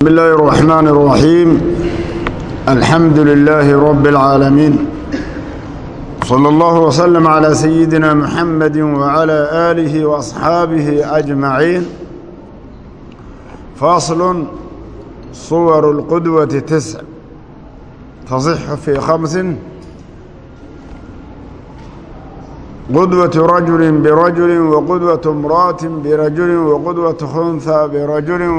بسم الله الرحمن الرحيم الحمد لله رب العالمين صلى الله وسلم على سيدنا محمد وعلى آله وأصحابه أجمعين فاصل صور القدوة تسع تصح في خمس qudwatu rajulin birajulin waqudwatu imra'atin birajulin waqudwatu khunha birajulin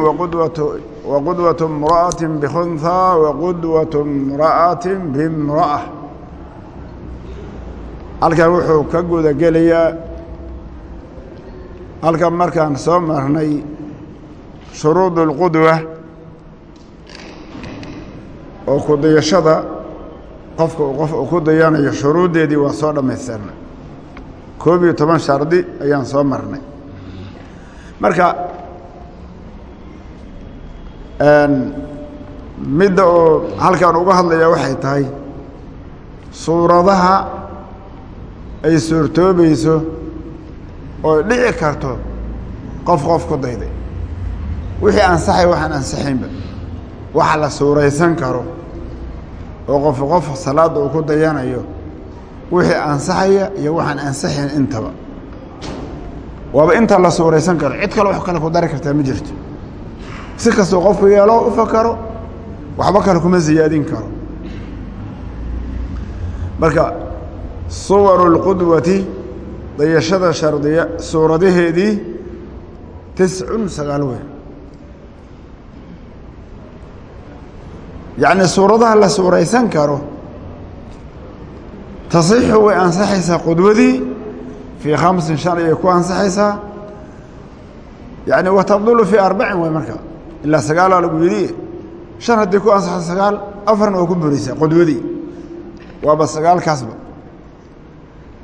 waqudwatu imra'atin bikhunha waqudwatu imra'atin bimra'a halkan wuxuu ka guda gelayaa halkan markaan soo marnay shuruud اlqudwa oo kudayashada qofka qof uu ku dayanayo shuruuddeedii waa soo dhammaystirna koob iyo toban shardi ayaan soo marnay. Marka midda oo halkan uga hadlaya waxay tahay suuradaha ay suurtoobayso oo dhici karto qof qof ku dayday. Wixii ansaxay waxaan ansaxaynba. Waxa la suuraysan karo oo qof qof salaadda uu ku dayanayo wixii ansaxaya iyo waxaan ansaxayn intaba. Waaba inta la suuraysan karo. Cid kale wax kale ku dari kartaa ma jirto. Si kastoo qofku yeelo u waxba kale kuma siyaadin karo. Marka suwaru اlqudwati dayashada shardiya suuradaheedii tiscun sagaal weyn. Yacni suuradaha la suuraysan karo tasixu way ansaxaysaa qudwadii fii khamsin shan ayay ku ansaxaysaa. Yani watabdulu fii arbacin way marka ilaa sagaalaa lagu yidhi. Shan haddii ku ansaxdo sagaal afarna waa ku buraysaa qudwadii waaba sagaalkaasba.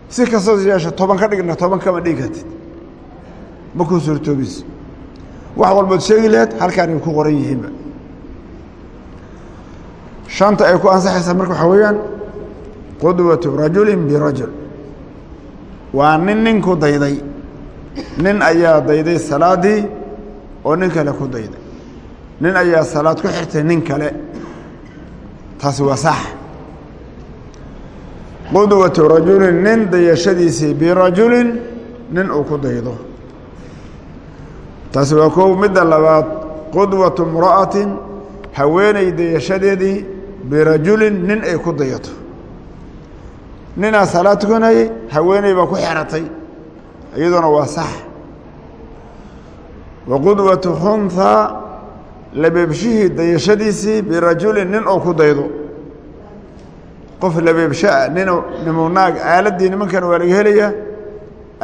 Si kastoo yeesho toban ka dhigna toban kama dhigi kartid. Ma kuu suurtoobayso wax walbood sheegi laheed halkaan ay ku qoran yihiinba. Shanta ay ku ansaxaysaa marka waxaa weeyaan qudwatu rajulin birajul. Waa nin nin ku dayday. Nin ayaa dayday salaaddii oo nin kale ku dayday. Nin ayaa salaad ku xirtay nin kale. Taasi waa sax qudwatu rajulin nin dayashadiisii birajulin nin uu ku daydo. Taasi waa kow midda labaad. Qudwatu imra'atin haweeney dayashadeedii birajulin nin ay ku dayato ninaa salaad tukanayey haweeney baa ku xeratay iyaduna waa sax. Wa qudwatu khunhaa labeebshihii dayashadiisii birajulin nin oo ku daydo. Qof labeebshaa nin nimuu naag aaladdii nimankana waa laga helayaa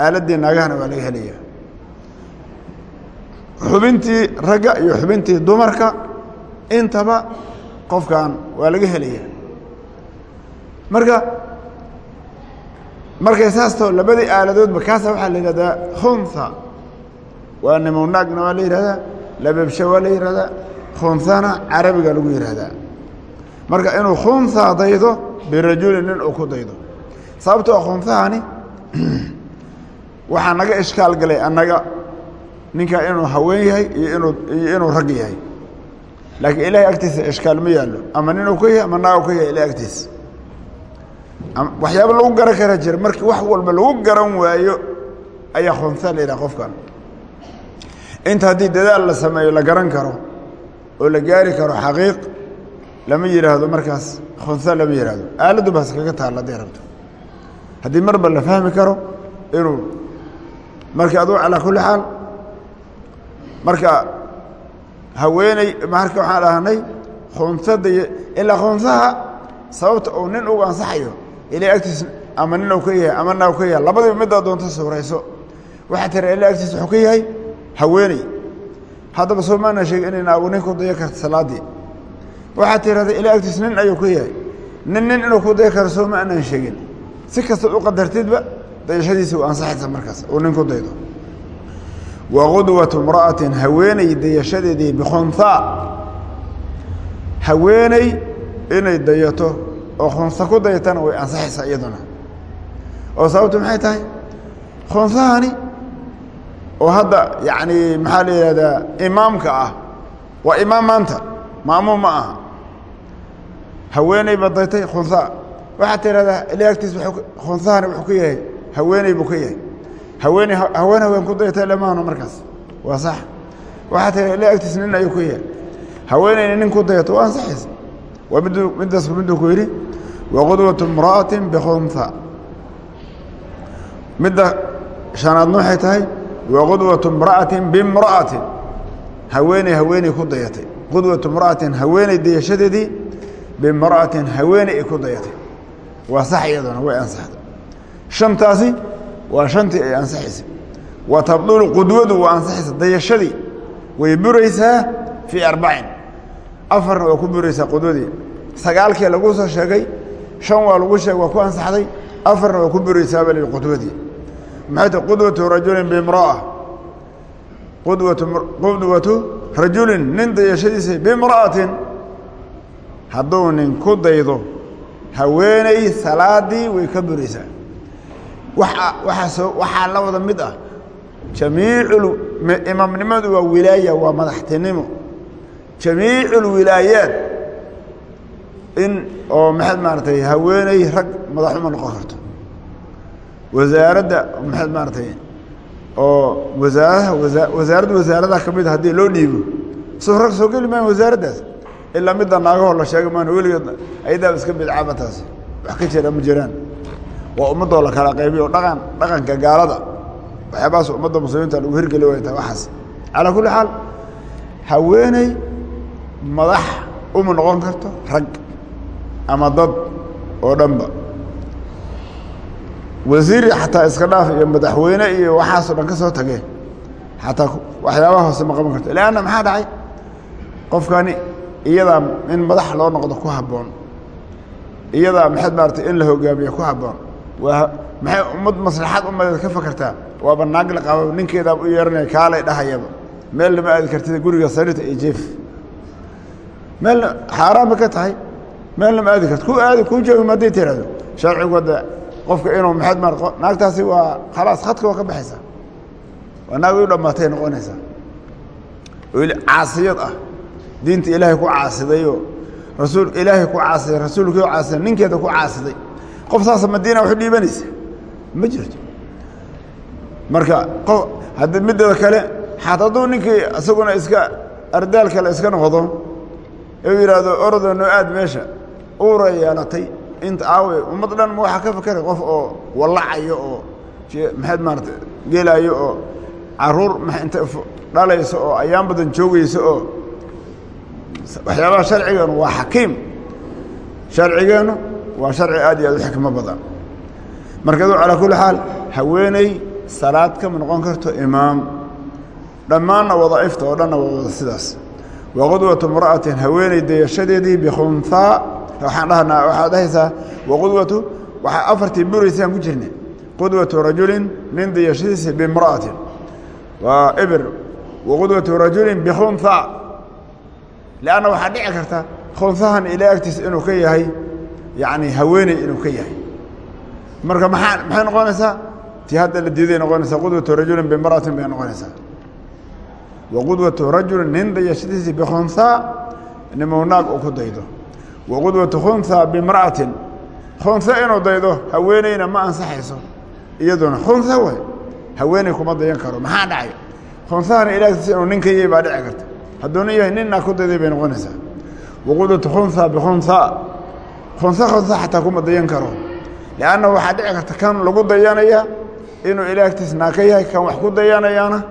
aaladdii naagahana waa laga helayaa xubintii ragga iyo xubintii dumarka intaba qofkan waa laga helayaa marka markay saas tao labadii aaladoodba kaasa waxaa la yidhahdaa khunha waa nimuu naagna waa la yidhahdaa labeebsha waa la yidhahdaa khunhana carabiga lagu yidhaahdaa marka inuu khunha daydo birajulin nin uu ku daydo. Sababtoo khunhahani waxaa naga ishkaal galay annaga ninkaa inuu haween yahay iyo inuu rag yahay. Laakiin ilahay agtiisa ishkaal ma yaallo. Ama ninuu ka yahay ama naag ka yahay ilahay agtiisa waxyaaba lagu garan kara jira. Markii wax walba lagu garan waayo ayaa khunha la yidhaha qofkan. Inta haddii dadaal la sameeyo la garan karo oo la gaari karo xaqiiq lama yidhaahdo markaas khunha lama yidhaahdo aaladdu baas kaga taalla hadday rabto. Haddii marba la fahmi karo inuu marka aduu calaa kulli xaal marka haweeney marka waxaan dhahnay khunhada ilaa khunhaha sababta uu nin ugu ansaxayo ilaa agtiis ama nin ka yahay ama naag ka yahay. Labadiiba middaa doonto suurayso waxaa tira ilaa agtiis wuxuu ka yahay haweeney. Haddaba soo maana sheegi inay naagu nin ku dayo karta salaaddii waxaa tirahda ilaa agtiis nin ayuu ka yahay. Nin nin inuu ku dayo karo soo ma sheegin. Si kastaad u qadartidba dayashadiisi u ansaxaysa markaas uu nin ku daydo. Wa qudwatu imra'atin haweeney dayashadeedii bikhunhaa haweeney inay dayato oo khunsa ku dayatana way ansaxaysaa iyaduna. oo sababtu maxay tahay? Khunhahani oo hadda yani maxaa la yihahdaa imaamka ah waa imaam maanta maamuum ma aha. Haweeney ba daytay khunhaa waxaad tidhahdaa ila agtiis khunhahani wuxuu ka yahay haweeney buu ka yahay. Haweeney haween haween ku daytay lamaano markaas. Waa sax. Waxaad tidhahdaa ila agtiis nin ayuu ka yahay. Haweeneyna nin ku dayato waa ansaxaysa waa mid middaas miduu yidhi waqudwatu imra'ati bikhunha midda shanaadna waxay tahay waqudwatu imra'atin bimra'atin haweeney haweeney ku dayatay qudwatu imra'atin haweeney dayashadeedii bimra'atin haweeney ay ku dayatay waa sax iyaduna way ansaxday shantaasi waa shantii ay ansaxaysay wa tabdulu qudwadu waa ansaxaysa dayashadii way buraysaa fii arbacin afarna waa ku buraysaa qudwadii sagaalkii lagu soo sheegay shan waa lagu sheegay waa ku ansaxday afarna waa ku buraysaa bal qudwadii maxay tahay qudwatu rajulin bimra'a qudwatu rajulin nin dayashadiisa bimra'atin. Hadduu nin ku daydo haweeney salaadii way ka buraysaa waxaa la wada mid ah. Jamiicu imaamnimadu waa wilaaya waa madaxtinimo. Jamiicu lwilaayaat in oo maxaad maaratay haweeney rag madaxuma noqon karto. Wasaaradda maxaad maaratay oo wasaaradaha wasaaradda wasaaradaha ka mid a haddii loo dhiibo soo rag soo geli maayan wasaaraddaas ilaa midda naagahoo la sheega maan weligeed ayadaaba iska bidcaaba taasi. Wax ka jira ma jiraan. Waa ummaddoo la kala qaybiyo dhaqan dhaqanka gaalada. Waxyaabahaas ummadda muslimiinta lagu hirgeli way tahay waxaas. Calaa kulli xaal haweeney madax uma noqon karto rag ama dad oo dhanba. Wasiiri xataa iska dhaaf iyo madaxweyne iyo waxaasoo dhan ka soo tagee xataa waxyaabaha hoose ma qaban karto. Leanna maxaa dhacay? Qofkani iyadaa in madax loo noqdo ku habboon. Iyadaa maxaad maaratay in la hogaamiyo ku habboon. Waa maxay ummad maslaxaad ummadeed ka fakartaa? Waaba naag la qaba ninkeedaaba u yeeranaya kaalay dhahayaba. Meel lama aadi kartida guriga sariirta iyo jeef meel xaaraan ba ka tahay meel lama aadi karto. Ku aadi kuu joogi hadday tirahdo sharcigu hadda qofka inuu maxaad maar naagtaasi waa khalaas khadka waa ka baxaysaa waa naag u dhammaatay noqonaysaa caasiyad ah. Diinta ilaahay ku caasidayoo rasuul ilaahay ku caasiday rasuulkii caasiday ninkeeda ku caasiday. Qof saasa madiina waxu dhiibanaysa. Ma jirto. Marka qof haddi midada kale xat hadduu ninkii isaguna iska ardaal kale iska noqdo u yidhaahdo orodo noo aad meesha uura yeelatay inta aawe ummad dhan ma waxaa ka fakeray qof oo wallacayo oo maxaad maarata gelaayo oo carruur inta dhalayso oo ayaan badan joogayso oo waxyaabaha sharcigeenu waa xakiim. Sharcigeennu waa sharci aad iyo aad u xikmo badan. Markadu calaa kulli xaal haweeney salaad kama noqon karto imaam. Dhammaanna wadaa'ifta oo dhanna waa wada sidaas. Wa qudwatu imra'atin haweeney dayashadeedii bikhunhaa waxaan dhahnaa waxaad dhahaysaa waqudwatu waxaa afartii buraysaan ku jirna qudwatu rajulin nin dayashadiisa bimra'atin. Waa ibir. Waqudwatu rajulin bikhunhaa leanna waxaa dhici karta khunhahan ilaa agtiisa inuu ka yahay yacni haweeney inuu ka yahay. Marka maxaa maxay noqonaysaa? Tii hadda la diiday noqonaysaa qudwatu rajulin bimra'atin bay noqonaysaa. Wa qudwatu rajulin nin dayashadiisa bikhunhaa nimuu naag uu ku daydo wa qudwatu khunhaa bimra'atin khunha inuu daydo haweeneyna ma ansaxayso iyaduna khunha way haweeney kuma dayan karo maxaa dhacay khunhahana ilaa agtiisa inuu nin ka yahay baa dhici karta yahay nin naag ku dayday bay noqonaysaa wa qudwatu khunhaa bikhunhaa khunha khunha xataa kuma dayan karo lanna waxaa dhici karta kan lagu dayanaya inuu ilaagtiis naag ka yahay kan wax ku dayanayaana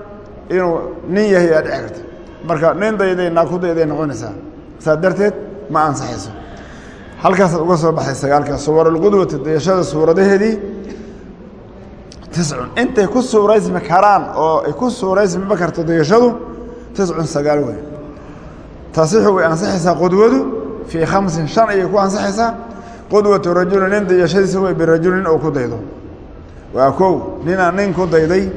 inuu nin yahay aa dhici marka nin dayday naag ku dayday noqonaysaa saas darteed ma ansaxayso halkaasaad uga soo baxay sagaalka suwaralqudwati dayashada suuradaheedii tiscun intay ku suuraysmi karaan oo ay ku suuraysmima karto dayashadu tiscun sagaal wey tasixu way ansaxaysaa qudwadu fii khamsin shan ayay ku ansaxaysaa qudwatu rajulin nin dayashadiisa wey birajulin oo ku daydo. Waa kow ninaa nin ku dayday.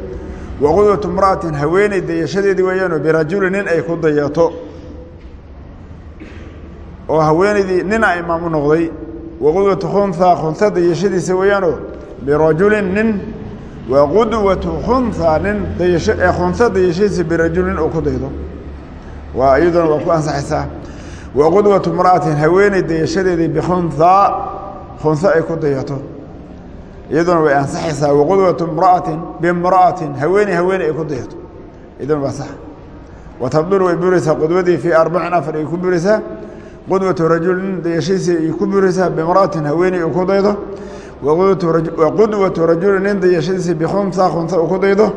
Wa qudwatu imra'atin haweeney dayashadeedii weeyaanoo birajulin nin ay ku dayato oo haweeneydii ninaa imaam u noqday wa qudwatu khunhaa khunha dayashadiisa weeyaanoo birajulin nin wa qudwatu khunhaa nin dayasho ee khunha dayashadiisa birajulin oo ku daydo. Waa iyaduna waa ku ansaxaysaa. Wa qudwatu mra'atin haweeney dayashadeedii bikhunhaa khunho ay ku dayato. Iyaduna way ansaxaysaa waqudwatu mra'atin bimra'atin haweeney haweeney ay ku dayato. Iyaduna waa sax. Wa way buraysaa qudwadii fii arbacin afar ay ku buraysaa qudwatu rajulin dayashadiisii ay ku buraysaa bimra'atin haweeney uu ku daydo waqudwatu rajulin nin dayashadiisii bikhunha khunha uu ku daydo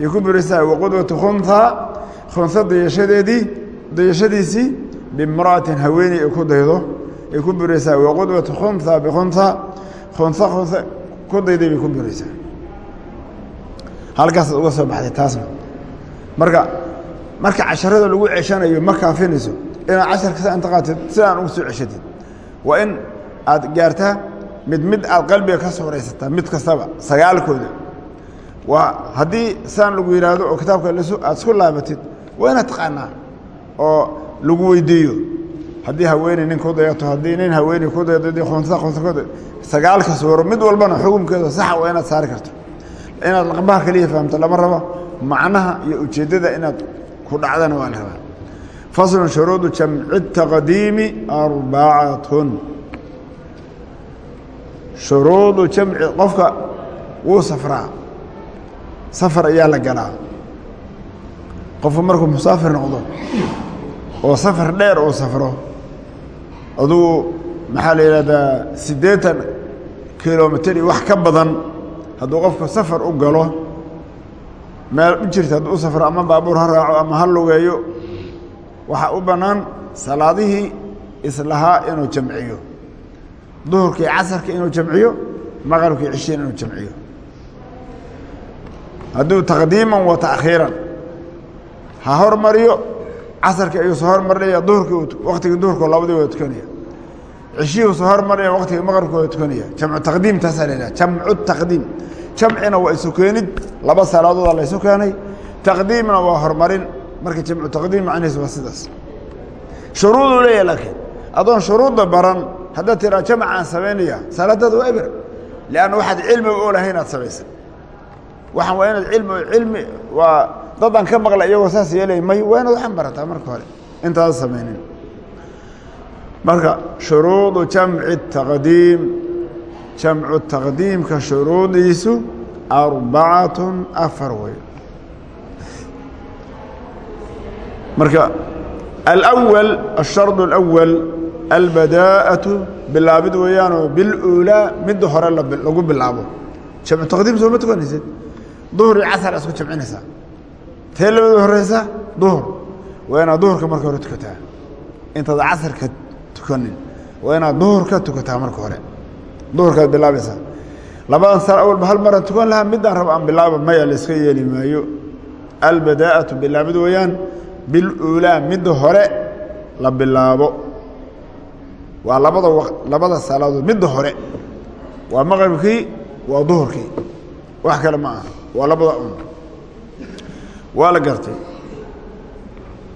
ay ku buraysaa waqudwatu khunha khunha dayashadeedii dayashadiisii bimra'atin haweeney ay ku daydo ay ku buraysaa waqudwatu khunha bikhunha khunha khunha ku inaad casharka sa intaqaatid sidaan ugu soo ceshatid waa in aad gaartaa mid mid aad qalbiga ka suuraysataa mid kastaba sagaalkooda waa haddii saan lagu yidhaahdo oo kitaabka aad isku laabatid waa inaad taqaanaa oo lagu weydiiyo haddii haweeney nin ku dayato haddii nin haweeney ku dayato haddii ku dayato sagaalka suuro mid walbana xukunkeeda saxa waa inaad saari karto inaad laqbaha keliya fahamto lama rabo macnaha iyo ujeeddada inaad ku dhacdana waa la rabaa faslun shuruudu jamci taqdiimi arbacatun shuruudu jamci qofka wuu safraa safar ayaa la galaa qofku markuu musaafir noqdo oo safar dheer uu safro adugu maxaa la yidhahdaa siddeetan kilomitir iyo wax ka badan hadduu qofku safar u galo meel u jirta hadduu u safro ama baabuur ha raaco ama ha waxaa u bannaan salaadihii islahaa inuu jamciyo duhurkii casarka inuu jamciyo maqribkii cishiin inuu jamciyo. Hadduu taqdiiman wa taakhiiran ha hormariyo casarkii ayuusa hormarinaya duhurkii waktigii duhurkoo labadii wada tukanaya cishihiusa hormarinaya waktigii maqribka wada tukanaya jamcu taqdiim taasaa la yidhaha jamcu taqdiim. Jamcina waa isu keenid laba salaadooda la ysu keenay. Taqdiimna waa horumarin marka jamcu taqdiim macnihiis waa sidaas. Shuruuduu leeyahay laakiin adoon shuruudda baran haddaad tiraa jamcaan samaynaya salaadaada waa eber. Lianna waxaad cilmi u lahay inaad samaysa. Waxaan waa inaad cilmi cilmi waa dadaan ka maqla iyagoo saas yeelay may waa inaad waxaan barataa marka hore intaada samaynin. Marka shuruudu jamci taqdiim jamcu taqdiimka shuruudiisu arbacatun afar wey marka alأwal الshard الأwal albadaa'aةu bilaabid weeyaanoo biluulaa midda hore lagu bilaabo jamcu taqdiim sooma tukanaysid duhur iyo casar isku jamcinaysaa tee labada horeysa duhur waa inaad duhurka marka hore tukataa intaad casarka tukanin waa inaad duhurka tukataa marka hore duhurkaad bilaabaysaa labadan sar awalba hal maraan tukan lahaa midaan rabo aan bilaaba maya la iska yeeli maayo albadaa'atu bilaabid weeyaan biluulaa midda hore la bilaabo waa labada labada salaadood midda hore waa maqribkii waa duhurkii wax kale ma aha waa labada un waa la gartay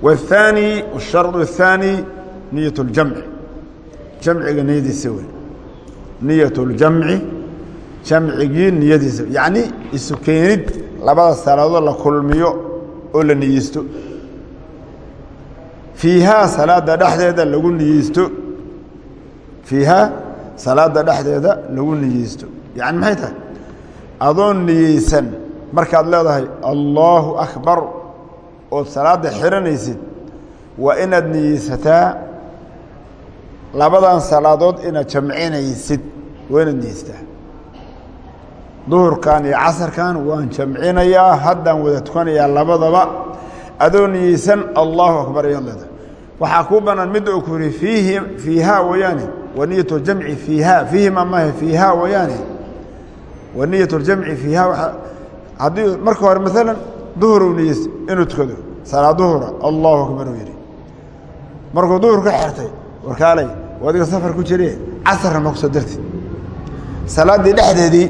والثاني الشharط الثاني niyaة الjamci jamciga niyadiisa wey niyaة اljamci jamcigii niyadiisa yaعni isu keenid labada salaadood la kulmiyo oo la niyeysto fiihaa salaada dhexdeeda lagu niyeysto. Fiihaa salaada dhexdeeda lagu niyeysto. Yaعni maxay tahay? Adoon niyeysan markaad leedahay allaahu akbar ood salaadda xiranaysid waa inaad niyeysataa labadan salaadood inaad jamcinaysid waa inaad niyeysataa. Duhurkan iyo casarkan waan jamcinayaa haddaan wada tukanayaa labadaba adoo niyeysan allahu akbar ayaad waxaa kuu banaan midda uu ku yihi fiihaa wayaane wa niyat ljamci fiihaa fiihima mahe fiihaa wayaane wa niyat ljamci fiihaa. Haddii marka hore maalan duhuru niyeysa inuu tukado salaad duhura allahu akbar uu yidhi. Markuu duhur ka xertay warkaalay adiga safar ku jire casarna ma ku soo dartid. Salaaddii dhexdeedii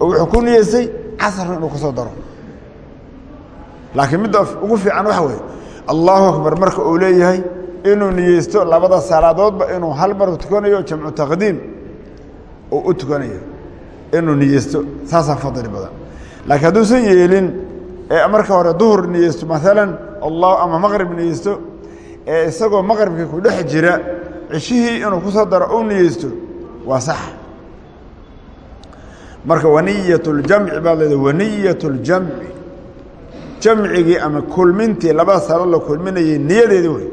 wuxuu ku niyeysay casarna inuu ku soo daro laakiin midda ugu fiican waxa weeye allahu akbar marka uu leeyahay inuu niyeysto labada salaadoodba inuu hal mar tukanayo jamcu taqdiim uu u tukanayo inuu niyeysto saasaa fadli badan. Laakiin hadduusan yeelin ee marka hore duhur niyeysto maalan allah ama maqrib niyeysto ee isagoo maqribkii ku dhex jira cishihii inuu ku soo daro u niyeysto waa sax. Marka waniyat اljamci baad leeda waniyat اljamci jamcigii ama kulmintii labada salaadood la kulminayay niyadeedi wey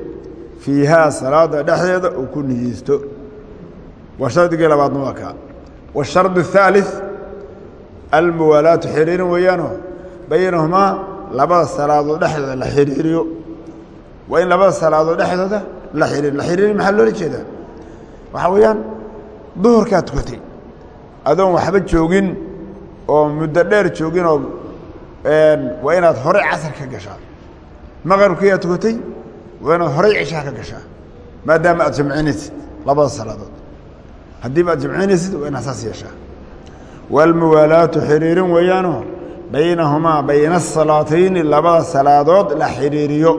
fiihaa salaada dhexdeeda uu ku niyeysto waa shardigii labaadna waa kaa washard الثaalث almuwaalaatu xiriirin weeyaano baynahumaa labada salaadood dhexdooda la xiriiriyo waa in labada salaadood dhexdooda la xiriir la xiriiri maxaa loola jeedaa waxaa weeyaan duhurkaa tukatay adoon waxba joogin oo muddo dheer joogin oo waa inaad horey casar ka gashaa. Maqribkiyaa tukatay waa inaad horey cishaa ka gashaa. Maadaama aad jamcinaysid labada salaadood. Haddiiba aad jamcinaysid waa inaad saas yeeshaa. Waalmuwaalaatu xiriirin weeyaano baynahumaa bayna asalaatayni labada salaadood la xiriiriyo.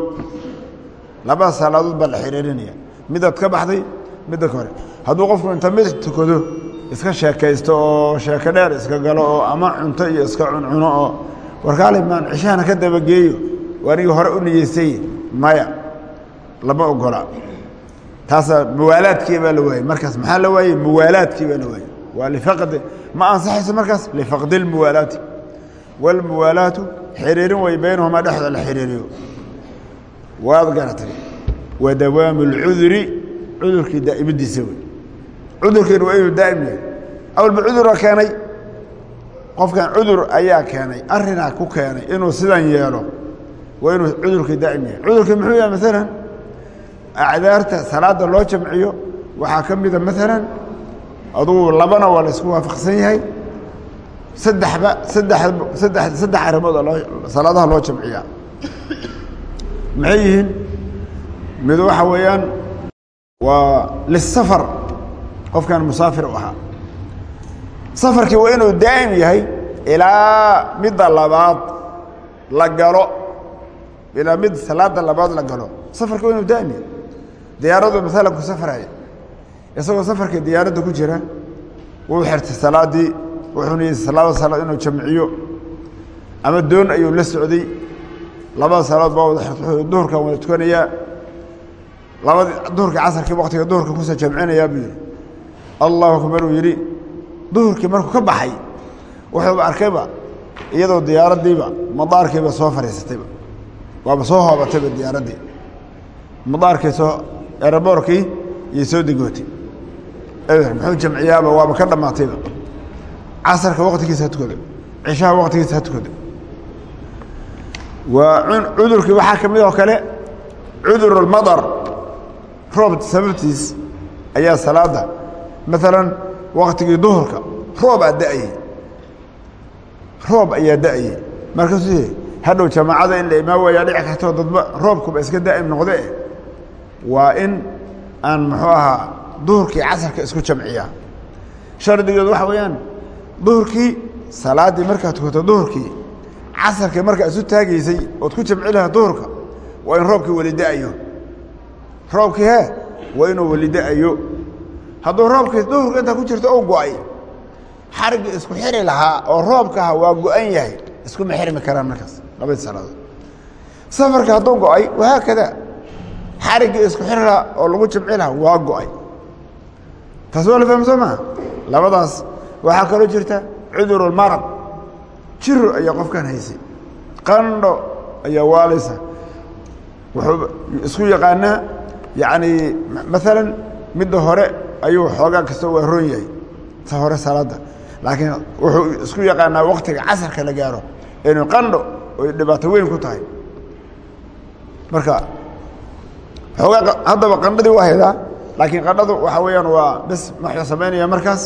Labada salaadood baa la xiriirinaya midaad ka baxday midda ka hore. Hadduu qofku inta mid tukado iska sheekaysto oo sheeko dheer iska galo oo ama cunto iyo iska cuncuno oo warkaale maan cishahana ka dabageeyo anigii hore u niyeystay maya lama ogola taasaa muwaalaadkii baa la waayey markaas maxaa la waayey muwaalaadkii baa la waayey waa lifaqdi ma ansaxayso markaas lifaqdi اlmuwaalaati wاlmuwaalaatu xiriirin way baynahumaa dhexda la xiriiriyo waad garatay wa dawaamu اlcuduri cudurkii daa'imadiisa wey cudurkiina waa inuu daa'im yahay awalba cudura keenay qofkan cudur ayaa keenay arinaa ku keenay inuu sidan yeelo waa inuu cudurkii daa'im yahay. Cudurkii muxuu yahay? Maalan acdaarta salaada loo jamciyo waxaa ka mida maalan adugu labana waa la isku waafaqsan yahay. Saddexba saddex saddex saddex arrimood oo loo salaadaha loo jamciyaa. Maxay yihiin? Mid waxa weeyaan waa lisafar qofkan musaafir u ahaa safarkii waa inuu daa'im yahay ilaa midda labaad la galo. Ilaa mid salaada labaad la galo. Safarki waa inuu daa'im yahay. Diyaaradu maalan ku safraya isagoo safarkii diyaaradda ku jira wuu xirtay salaadii wuxuu niyeysay labada salaad inuu jamciyo. Ama doon ayuu la socday. Labada salaad baa wada xirtay. Duhurkan wada tukanayaa. Labadii duhurkii casarkii waqtiga duhurka ku soo jamcinayaa buu yidhi. Allahu akbar uu yidhi duhurkii markuu ka baxay wuxuuba arkayba iyadoo diyaaraddiiba madaarkiiba soo fadhiisatayba waaba soo hoobatayba diyaaraddii madaarkii soo eraboorkii iyo soo degootay muxuu jamciyaaba waaba ka dhammaatayba casarka waqtigiisa ha cishaha waqtigiisa ha tukado. Waa cudurkii waxaa ka mid oo kale cudur roob sababtiis ayaa salaada. Maalan waktigii duhurka roobaa da'ayey. Roob ayaa da'ayey. Markaasuu hadhow jamaacada in la imaan waayaa dhici kartoo dadba roobkuba iska daa'im noqde. Waa in aan muxuu ahaa duhurkii casarka isku jamciyaa. Shardigeedu waxa weeyaan duhurkii salaaddii markaad tukato duhurkii casarkii markaa isu taagaysay ood ku jamci lahaa duhurka waa in roobkii weli da'ayo. Roobkii he waa inuu weli da'ayo hadduu roobkii duhurka intaa ku jirto ou go'ay. Xariggii isku xiri lahaa oo roobka aha waa go'an yahay. Iskuma xirmi karaan markaas labadii salaadood safarka hadduu go'ay wahaakada xariggii isku xiri lahaa oo lagu jamci lahaa waa go'ay. Taas waa la faham soo maa labadaas waxaa kaloo jirta cudurulmarad jiro ayaa qofkan haysay qandho ayaa waalaysa wuxuu isku yaqaanaa yacni maalan midda hore ayuu xoogaa kasta waa roon yahay ta hore salaadda. Laakiin wuxuu isku yaqaanaa waktiga casarka la gaaro inuu qandho oy dhibaato weyn ku tahay. Marka xoogaa haddaba qandhadii waa haydaa laakiin qandhadu waxaa weeyaan waa bes maxuu samaynaya markaas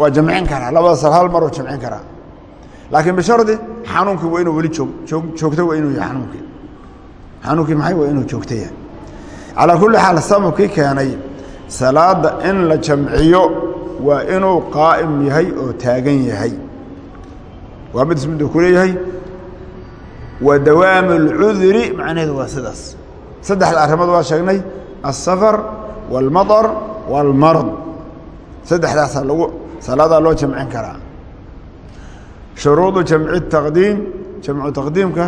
waa jamcin karaa labada sal hal maruu jamcin karaa. Laakiin bishardi xanuunkii waa inuu weli joog joog joogto waa inuu yahay xanuunkii xanuunkii maxay? Waa inuu joogto yahay. Calaa kulli xaal sababkii keenay salaada in la jamciyo waa inuu qaa'im yahay oo taagan yahay waa mid ismiduu ku leeyahay wa dawaamu اlcuduri macnaheedu waa sidaas saddexda arrimood waa sheegnay الsafar wاlmaطar wاlmarad saddexdaasaa lagu salaadaa loo jamcin karaa shuruudu jamci taqdiim jamcu taqdiimka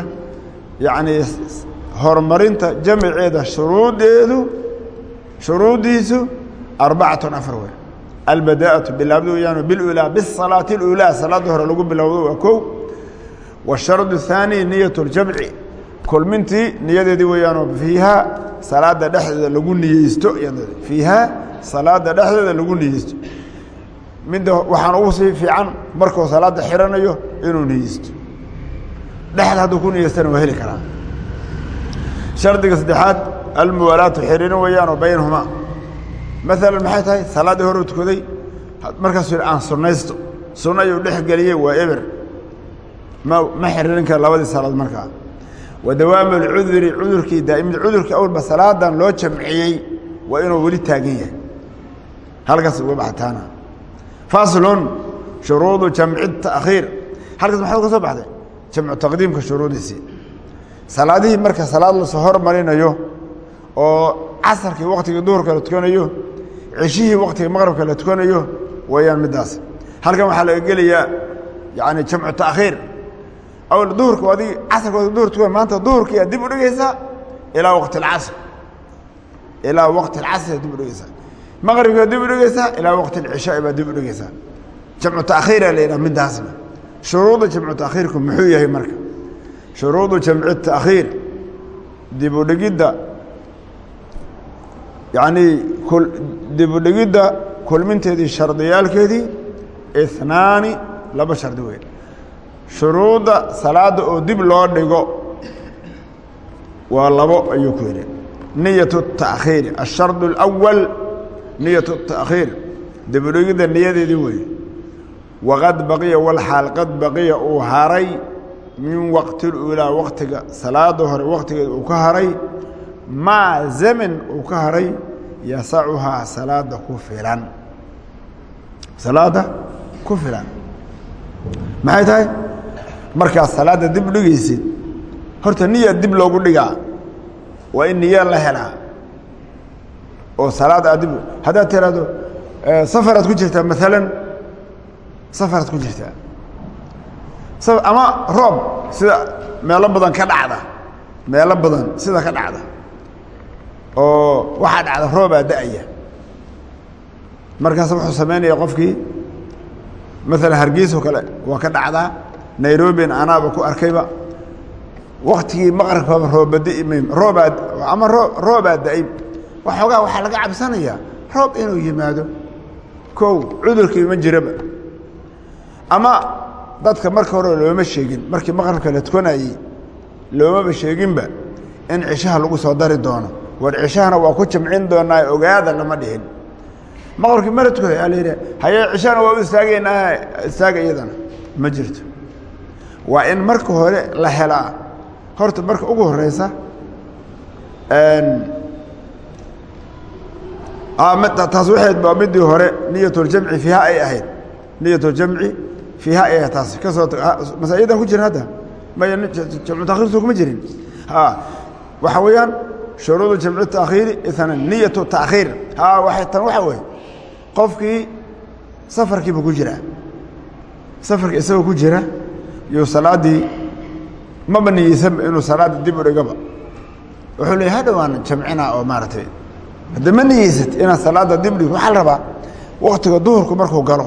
yacni horumarinta jamceeda shuruudeedu shuruuddiisu arbacatun afar wey albadaa'atu bilaabda weeyaan bilulaa bisalaati اlulaa salaada hore lagu bilowdo waa kow washardu الthaani niyat اljamci kulmintii niyadeedii weeyaanoo fiihaa salaada dhexdeeda lagu niyeysto fiihaa salaada dhexdeeda lagu niyeysto midda waxaan ugu sii fiican markuu salaada xiranayo inuu niyeysto dhexda hadduu ku niyeystana waa heli karaa shardiga saddexaad almuwaalaatu xiriirin weeyaanoo baynahuma. Maalan maxay tahay? Salaaddii horuu tukaday. Markaasuu yidhi aan sunnaysto. Sunno ayuu dhex geliyey waa eber ma ma xiriirin kara labadii salaad markaa wa dawaamu alcuduri cudurkii daa'imid cudurkii awalba salaadan loo jamciyey waa inuu weli taagan yahay. Halkaas uga baxtaana. Faslun shuruudu jamci ta'khiir. Halkaas maxaa ka soo baxday? Jamcu taqdiimka shuruudiisii salaadihii marka salaad la soo hormarinayo oo casarkii waktigii duhurka la tukanayo ceshihii waktiga maqribka la tukanayo weeyaan middaas halkan waxaa laga gelayaa yani jamcu ta'khiir. Awal duhurka adig casarka waad duhur tukan maanta duhurkii aad dib u dhigaysaa ilaa waqti alcasr. Ilaa waqti alcasr aad dib u dhigaysaa maqribkaa dib u dhigaysaa ilaa waqti alcishaa baad dib u dhigaysaa jamcu ta'khiira la yidhaha middaasna shuruudda jamcu ta'khiirku muxuu yahay marka? Shuruudu jamci ta'khiir dib u dhigidda yacnii dib u dhigidda kulminteedii shardiyaalkeedii inaani laba shardi weyn shuruudda salaadda oo dib loo dhigo waa labo ayuu ku yidhi niyat التaأkhiir الshard الأwal niyat التaأkhiir dib u dhigidda niyadeedii weeye waqad baqiya walxaal qad baqiya uu haray min waqti اlulaa waktiga salaada hore waktigeeda uu ka haray maa zaman uu ka haray yasacuhaa salaada ku filan. Salaada ku filan. Maxay tahay? Markaad salaadda dib dhigaysid horta niya dib loogu dhigaa. Waa in niya la helaa. Oo salaad aad dib haddaad tiraahdo safaraad ku jirtaa maalan safaraad ku jirtaa ama roob sida meelo badan ka dhacda. Meelo badan sida ka dhacda oo waxaa dhacda roobaa da'aya. Markaas wuxuu samaynaya qofkii maalan hargeyso kale waa ka dhacdaa nairobina anaaba ku arkayba. Waktigii maqribkaba roobadi roobaa ama roo roobaa da'ay. Waxoogaa waxaa laga cabsanayaa roob inuu yimaado. Kow cudurkii ma jiraba. Ama dadka marka hore looma sheegin markii maqribka la tukanayey loomaba sheeginba in cishaha lagu soo dari doono war cishahana waa ku jamcin doonaa ogaada lama dhihin. Maqribkii mara tukaday aa la yidhi haye cishahana waa u istaagaynaa istaaga iyadana. Ma jirto. Waa in marka hore la helaa. Horta marka ugu horeysa taas waxayd waa midii hore niyatuljamci fiiha ay ahayd. Niyatuljamci fiiha ay ahayd taas ka soo masaajidan ku jirin hadda? Maya jamcu takhirtu kuma jirin? Waxa weeyaan shuruudu jamci taakhiiri itna niyatu taakhiir waay tan waxa weye qofkii safarkiiba ku jiraa safarka isagoo ku jira iyo salaaddii maba niyeysanba inuu salaadda dib u dhigaba. Wuxuu leey hadhowaan jamcinaa oo maaragtay hadda ma niyeysat inaad salaadda dib dhigto waxaa la rabaa waktiga duhurku markuu galo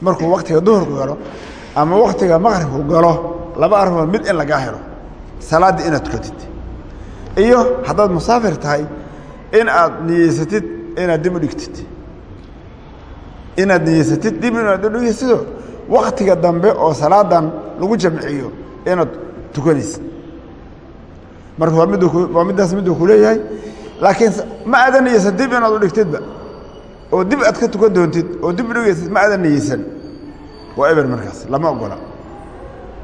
markuu waktiga duhurku galo ama waktiga maqribku galo laba arrimood mid in lagaa helo salaaddii inaad tukatid iyo haddaad musaafir tahay in aad niyeysatid inaad dib u dhigtid. Inaad niyeysatid dib inaad u dhigaysido waktiga dambe oo salaadan lagu jamciyo inaad tukanaysid. Marka waa mid waa middaas miduu ku leeyahay laakiin ma aadan niyeysan dib inaad u dhigtidba. Oo dib aad ka tukan doontid oo dib u dhigaysid ma aadan niyeysan. Waa eber markaas lama ogola.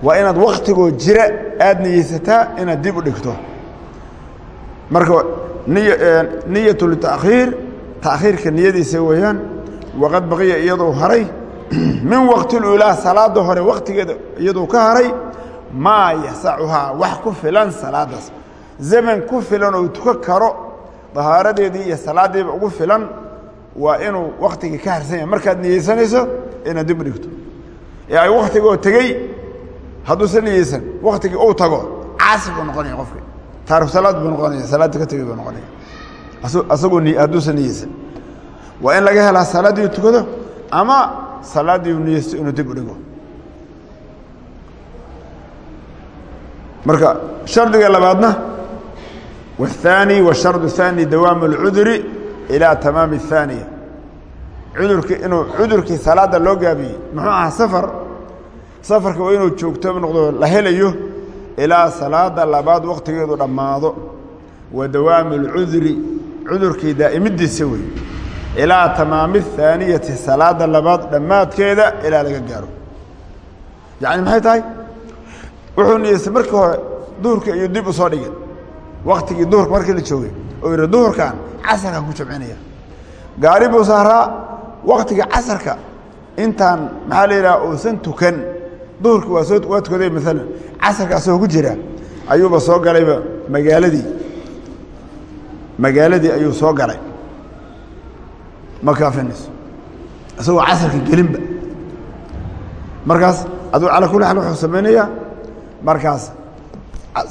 Waa inaad waktigoo jira aad niyeysataa inaad dib u dhigto marka niy niyatu litaakhiir taakhiirka niyadiisa weeyaan waqad baqiya iyadoo haray min waqti ulaa salaada hore waktigeeda iyaduu ka haray maa yasacuhaa wax ku filan salaadaas. Zaman ku filan oo tukan karo dahaaradeedii iyo salaadiiba ugu filan waa inuu waktigii ka harsan yahay. Markaad niyeysanayso inaad dib dhigto. Ee ay waktigoo tegey hadduusan niyeysan waktigii uu tago caasi buu noqonaya qofki taariku salaad buu noqonaya salaadda ka tegey buu noqonaya asagoo hadduusan niyeysan waa in laga helaa salaaddii tukado ama salaaddii u niyeysto inuu dib u dhigo marka shardiga labaadna والثاني والشharد الثاني dawaaم الcudri إilى tamaam الثaaniية cudurki inuu cudurkii salaada loo gaabiyey muxuu ahaa safar safarka waa inuu joogto noqdo la helayo ilaa salaada labaad waqtigeedu dhammaado. Wa dawaami اlcudri cudurkii daa'imidiisa wey ilaa tamaami اhaaniyati salaada labaad dhammaadkeeda ilaa laga gaaro. Yani maxay tahay? Wuxuu niyeystay markii hore duhurkii ayuu dib u soo dhigay. Waktigii duhurka markii la joogay. Oo yihi duhurkan casarkaan ku jamcinaya gaari buu saaraa. Waktiga casarka intaan maxaa la yidhaha uusan tukan. Duhurka waa soo waa tukaday maalan casarka asagoo ku jira ayuuba soo galayba magaaladii. Magaaladii ayuu soo galay. Ma kaafinayso isagoo casarka gelinba. Markaas aduu calaa kulli xaal wuxuu samaynayaa. Markaas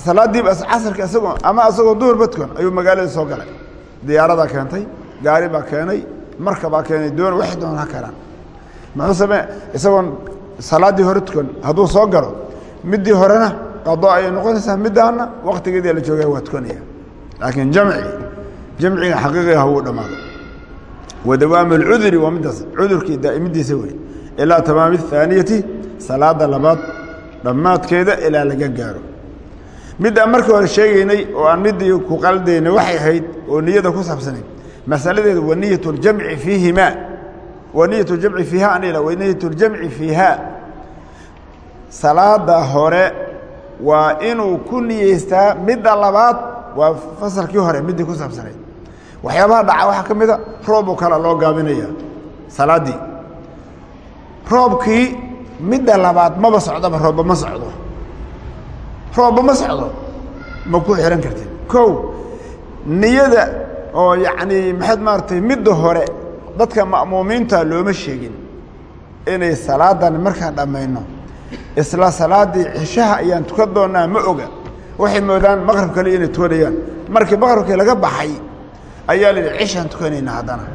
salaadiiba casarka isagoo ama isagoo duhur badkon ayuu magaaladii soo galay. Diyaaradaa keentay gaari baa keenay markabaa keenay doon waxay doon ha keenaan muxuu samey isagoon salaaddii hore tukan hadduu soo galo middii horena qado ayay noqonaysaa middaana waktigeedii la joogaya waa tukanaya laakiin jamci jamciga xaqiiqiga wuu dhammaado wa dawaami alcudri waa middaas cudurkii daa'imidiisa wey ilaa tamaami athaaniyati salaada labaad dhammaadkeeda ilaa laga gaaro middaan markii hore sheegaynay oo aan middii ku qaldaynay waxay ahayd oo niyada ku saabsanayd masaladeedu wa niyat اljamci fiihima wa niyat اljamci fiiha an wa niyat اljamci fiiha salaada hore waa inuu ku niyeystaa midda labaad waa fasalkii hore middii ku saabsanayd waxyaabaha dhaca waxaa ka mida roob oo kale loo gaabinaya salaaddii roobkii midda labaad maba socdaba roobba ma socdo. Roobba ma socdo ma ku xihan kartid. Kow niyada oo yacni maxaad maaragtay midda hore dadka ma'muumiinta looma sheegin inay salaadan markaan dhammayno isla salaaddii cishaha ayaan tukan doonaa ma oga. Waxay moodaan maqrib kale inay tukanayaan. Markii maqribkii laga baxay ayaa la yidhi cishaan tukanaynaa haddana.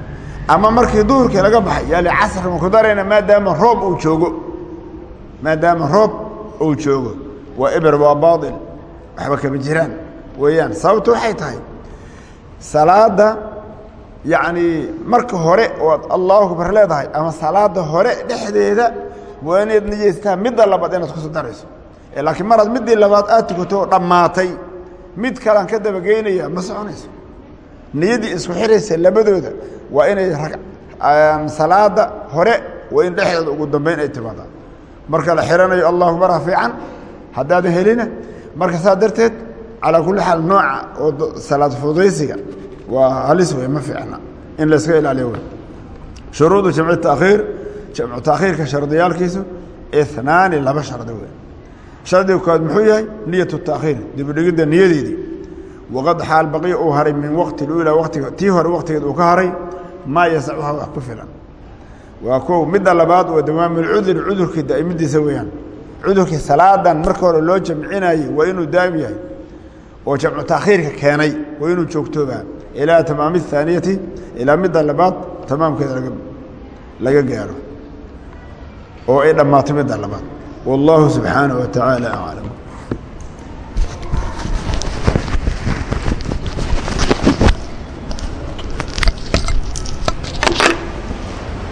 Ama markii duhurkii laga baxay yaa la casr ma ku darayna maadaama roob uu joogo. Maadaama roob uu joogo. Waa eber waa baail waxba kama jiraan. Weeyaan sababtu waxay tahay salaada yacni marka hore ood allahu akbar leedahay ama salaada hore dhexdeeda waa inaad niyeystaa midda labaad inaad ku soo darayso laakiin maraad middii labaad aad tukato oo dhammaatay. Mid kalean ka dabageynaya ma soconayso. Niyaddii isku xiraysa labadooda waa inay salaada hore waa in dhexdeeda ugu dambeyn ay timaadaan. Marka la xiranayo allahu akbar fiican haddaadan helina marka saa darteed calaa kulli xaal nooca oo salaad fudaysiga waa halis wey ma fiicna. In la iska ilaaliyo wey shuruudu jamci taakhiir jamcu taakhiirka shardiyaalkiisu inaani laba shardi wey shardiga koowaad muxuu yahay niyat taakhiir dibudhigidda niyadeedii waqad xaal baqiya uu haray min waqti lula watiga tii hore waktigeed uu ka haray maa yasacuha wax ku filan. Waa kow midda labaad waa dawaami lcudri cudurkii daa'imidiisa weeyaan. Cudurkii salaadan marka hore loo jamcinayey waa inuu daa'im yahay oo jamcu taakhiirka keenay waa inuu joogtoobaa ilaa tamaami اthaaniyati ilaa midda labaad tamaamkeeda laga gaaro oo ay dhammaato midda labaad. Wallahu subxaanaه wa tacaala aclam